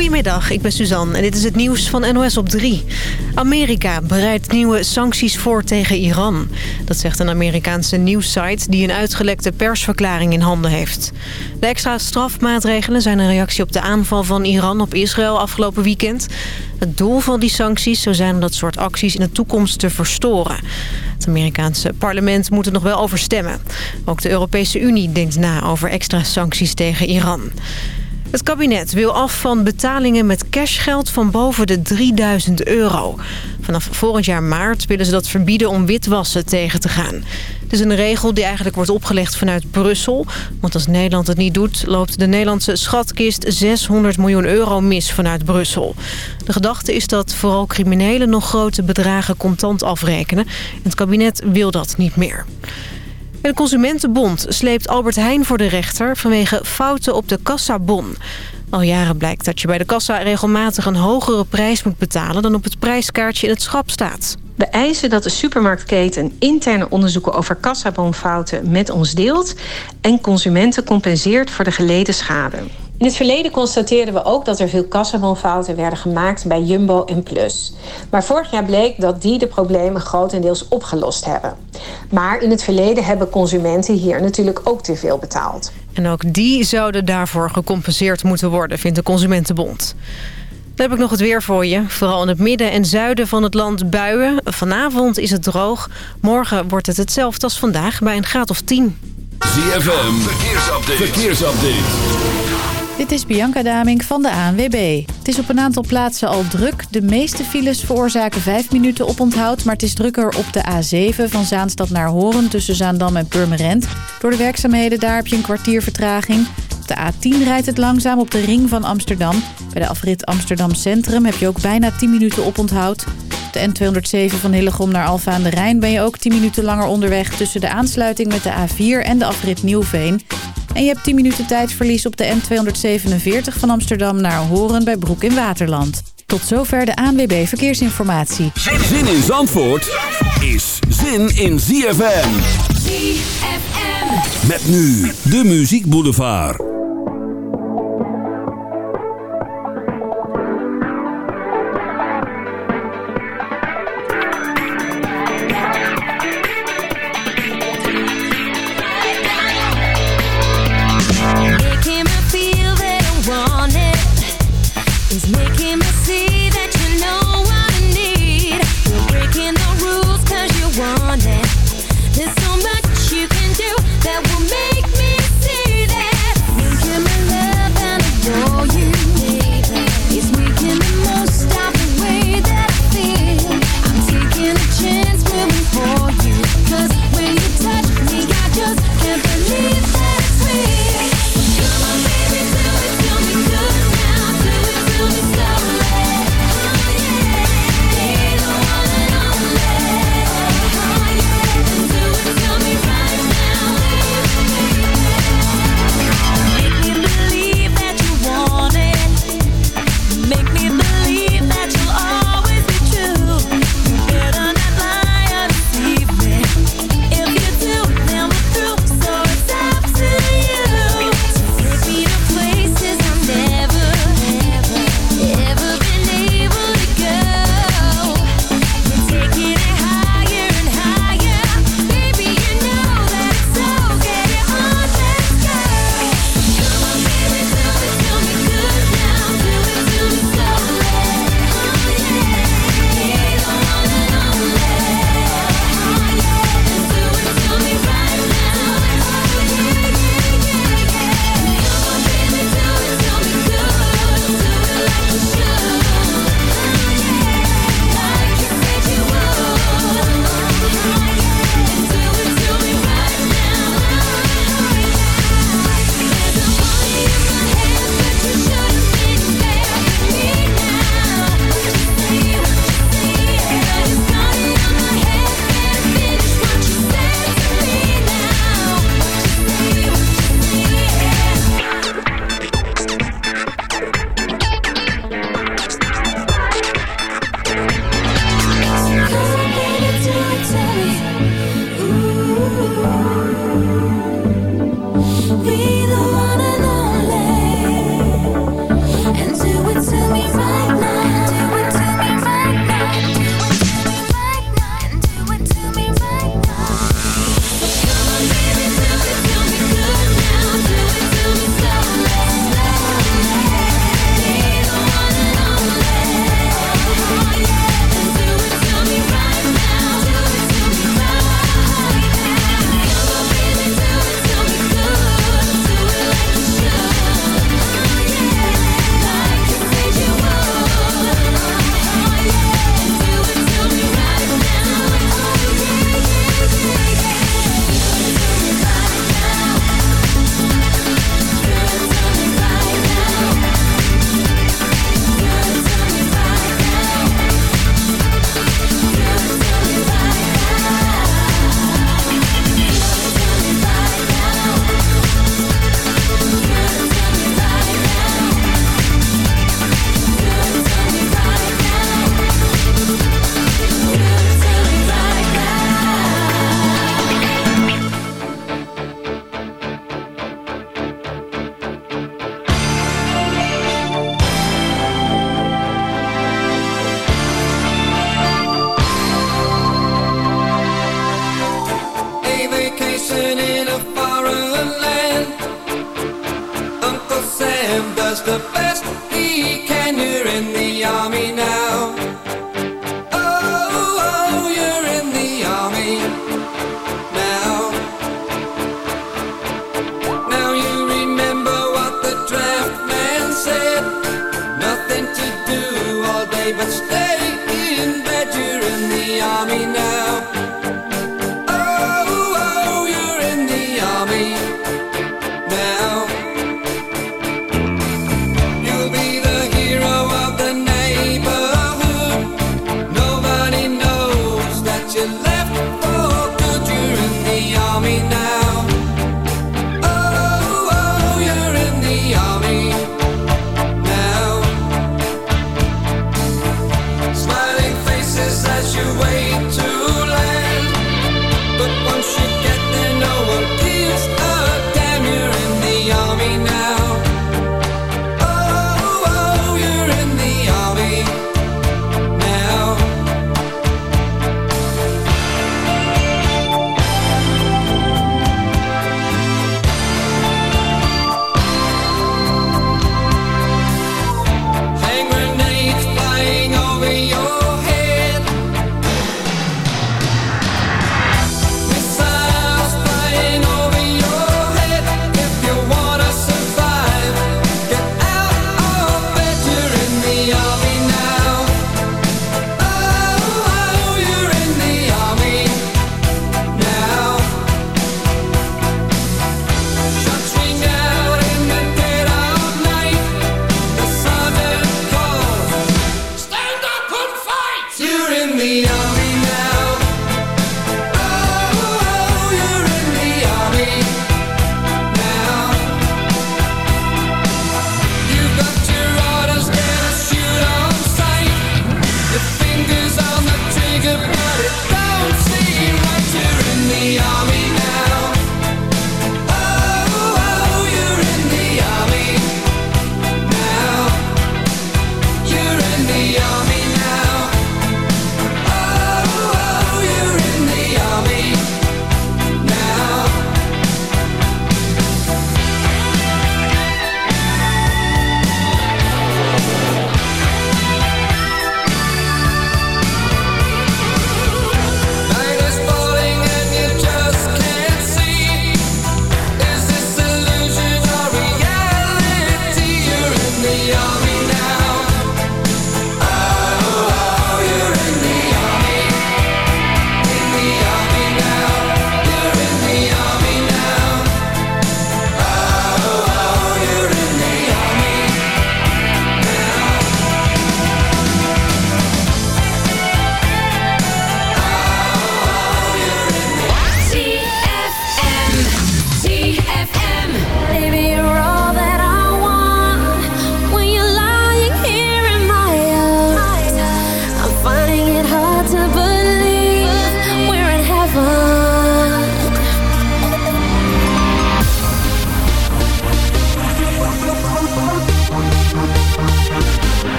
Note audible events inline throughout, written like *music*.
Goedemiddag, ik ben Suzanne en dit is het nieuws van NOS op 3. Amerika bereidt nieuwe sancties voor tegen Iran. Dat zegt een Amerikaanse nieuwssite die een uitgelekte persverklaring in handen heeft. De extra strafmaatregelen zijn een reactie op de aanval van Iran op Israël afgelopen weekend. Het doel van die sancties zou zijn om dat soort acties in de toekomst te verstoren. Het Amerikaanse parlement moet er nog wel over stemmen. Ook de Europese Unie denkt na over extra sancties tegen Iran. Het kabinet wil af van betalingen met cashgeld van boven de 3000 euro. Vanaf volgend jaar maart willen ze dat verbieden om witwassen tegen te gaan. Het is een regel die eigenlijk wordt opgelegd vanuit Brussel. Want als Nederland het niet doet, loopt de Nederlandse schatkist 600 miljoen euro mis vanuit Brussel. De gedachte is dat vooral criminelen nog grote bedragen contant afrekenen. Het kabinet wil dat niet meer. De Consumentenbond sleept Albert Heijn voor de rechter vanwege fouten op de kassabon. Al jaren blijkt dat je bij de kassa regelmatig een hogere prijs moet betalen... dan op het prijskaartje in het schap staat. We eisen dat de supermarktketen interne onderzoeken over kassabonfouten met ons deelt... en consumenten compenseert voor de geleden schade. In het verleden constateerden we ook dat er veel kassabonfouten werden gemaakt bij Jumbo en Plus. Maar vorig jaar bleek dat die de problemen grotendeels opgelost hebben. Maar in het verleden hebben consumenten hier natuurlijk ook te veel betaald. En ook die zouden daarvoor gecompenseerd moeten worden, vindt de Consumentenbond. Dan heb ik nog het weer voor je. Vooral in het midden en zuiden van het land buien. Vanavond is het droog. Morgen wordt het hetzelfde als vandaag bij een graad of 10. ZFM, verkeersupdate. verkeersupdate. Dit is Bianca Daming van de ANWB. Het is op een aantal plaatsen al druk. De meeste files veroorzaken 5 minuten oponthoud... maar het is drukker op de A7 van Zaanstad naar Horen... tussen Zaandam en Purmerend. Door de werkzaamheden daar heb je een kwartier vertraging. Op de A10 rijdt het langzaam op de ring van Amsterdam. Bij de afrit Amsterdam Centrum heb je ook bijna 10 minuten oponthoud. Op de N207 van Hillegom naar Alfa aan de Rijn... ben je ook 10 minuten langer onderweg... tussen de aansluiting met de A4 en de afrit Nieuwveen... En je hebt 10 minuten tijdverlies op de N247 van Amsterdam naar Horen bij Broek in Waterland. Tot zover de ANWB Verkeersinformatie. Zin in Zandvoort is zin in ZFM. ZFM. Met nu de Muziek Boulevard.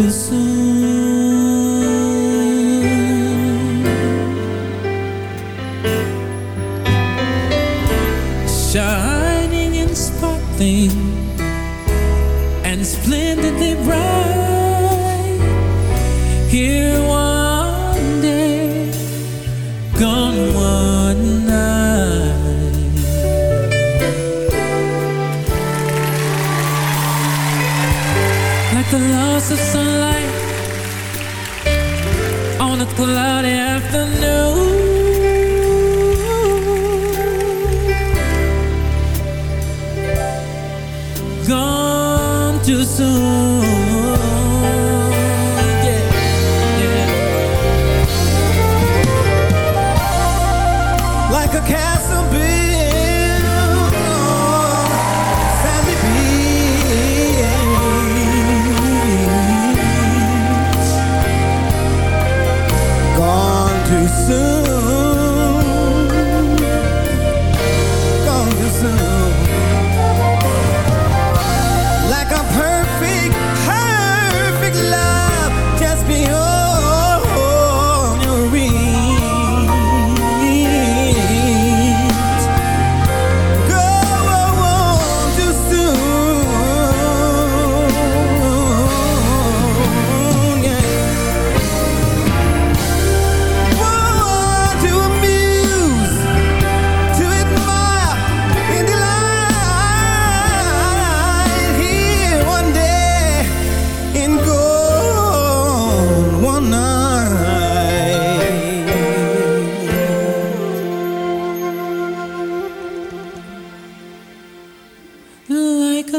The soon.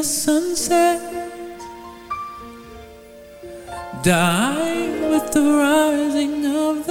the sunset, die with the rising of the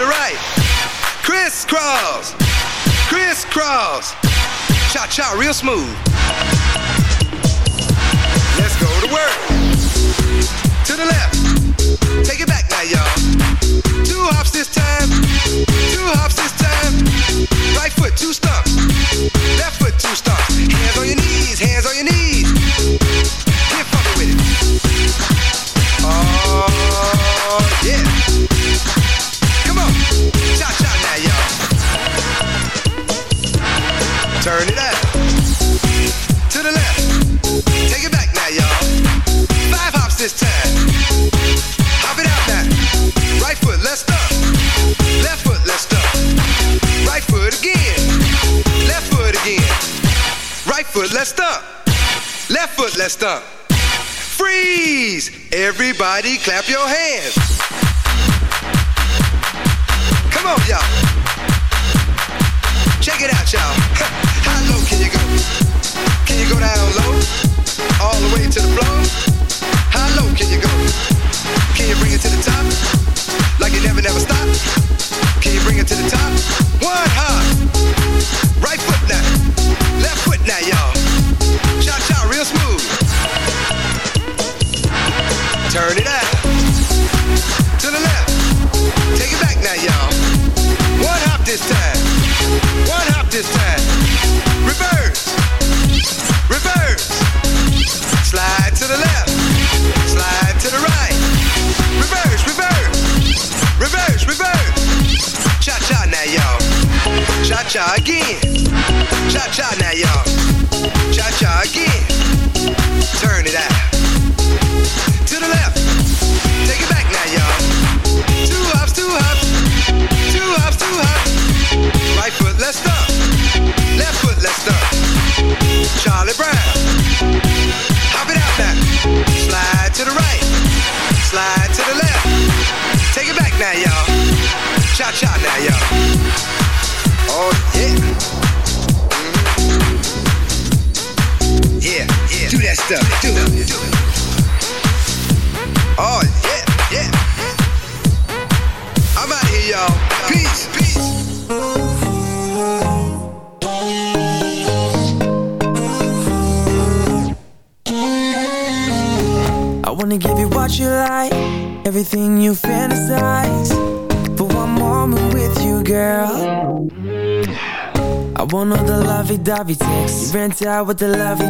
the right. Crisscross, crisscross. Cha cha, real smooth. Let's go to work. To the left. Take it back now, y'all. stop. Freeze! Everybody clap your hands. Come on, y'all. Check it out, y'all. *laughs* How low can you go? Can you go down low? out with the love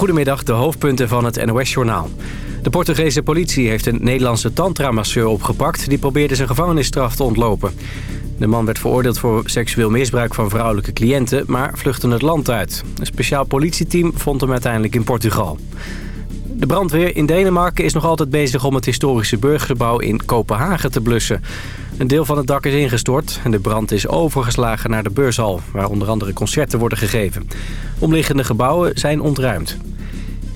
Goedemiddag, de hoofdpunten van het NOS-journaal. De Portugese politie heeft een Nederlandse tantramasseur opgepakt... die probeerde zijn gevangenisstraf te ontlopen. De man werd veroordeeld voor seksueel misbruik van vrouwelijke cliënten... maar vluchtte het land uit. Een speciaal politieteam vond hem uiteindelijk in Portugal. De brandweer in Denemarken is nog altijd bezig om het historische burgergebouw in Kopenhagen te blussen. Een deel van het dak is ingestort en de brand is overgeslagen naar de beurshal... waar onder andere concerten worden gegeven. Omliggende gebouwen zijn ontruimd.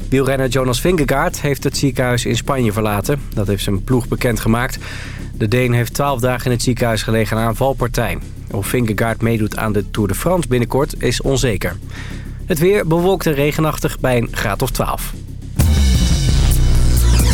Wielrenner Jonas Vingegaard heeft het ziekenhuis in Spanje verlaten. Dat heeft zijn ploeg bekendgemaakt. De Deen heeft twaalf dagen in het ziekenhuis gelegen aan valpartij. Of Vingegaard meedoet aan de Tour de France binnenkort is onzeker. Het weer bewolkt en regenachtig bij een graad of 12.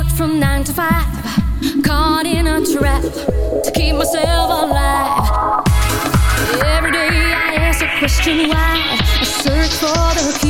work from nine to five, caught in a trap to keep myself alive. Every day I ask a question why, I search for the key.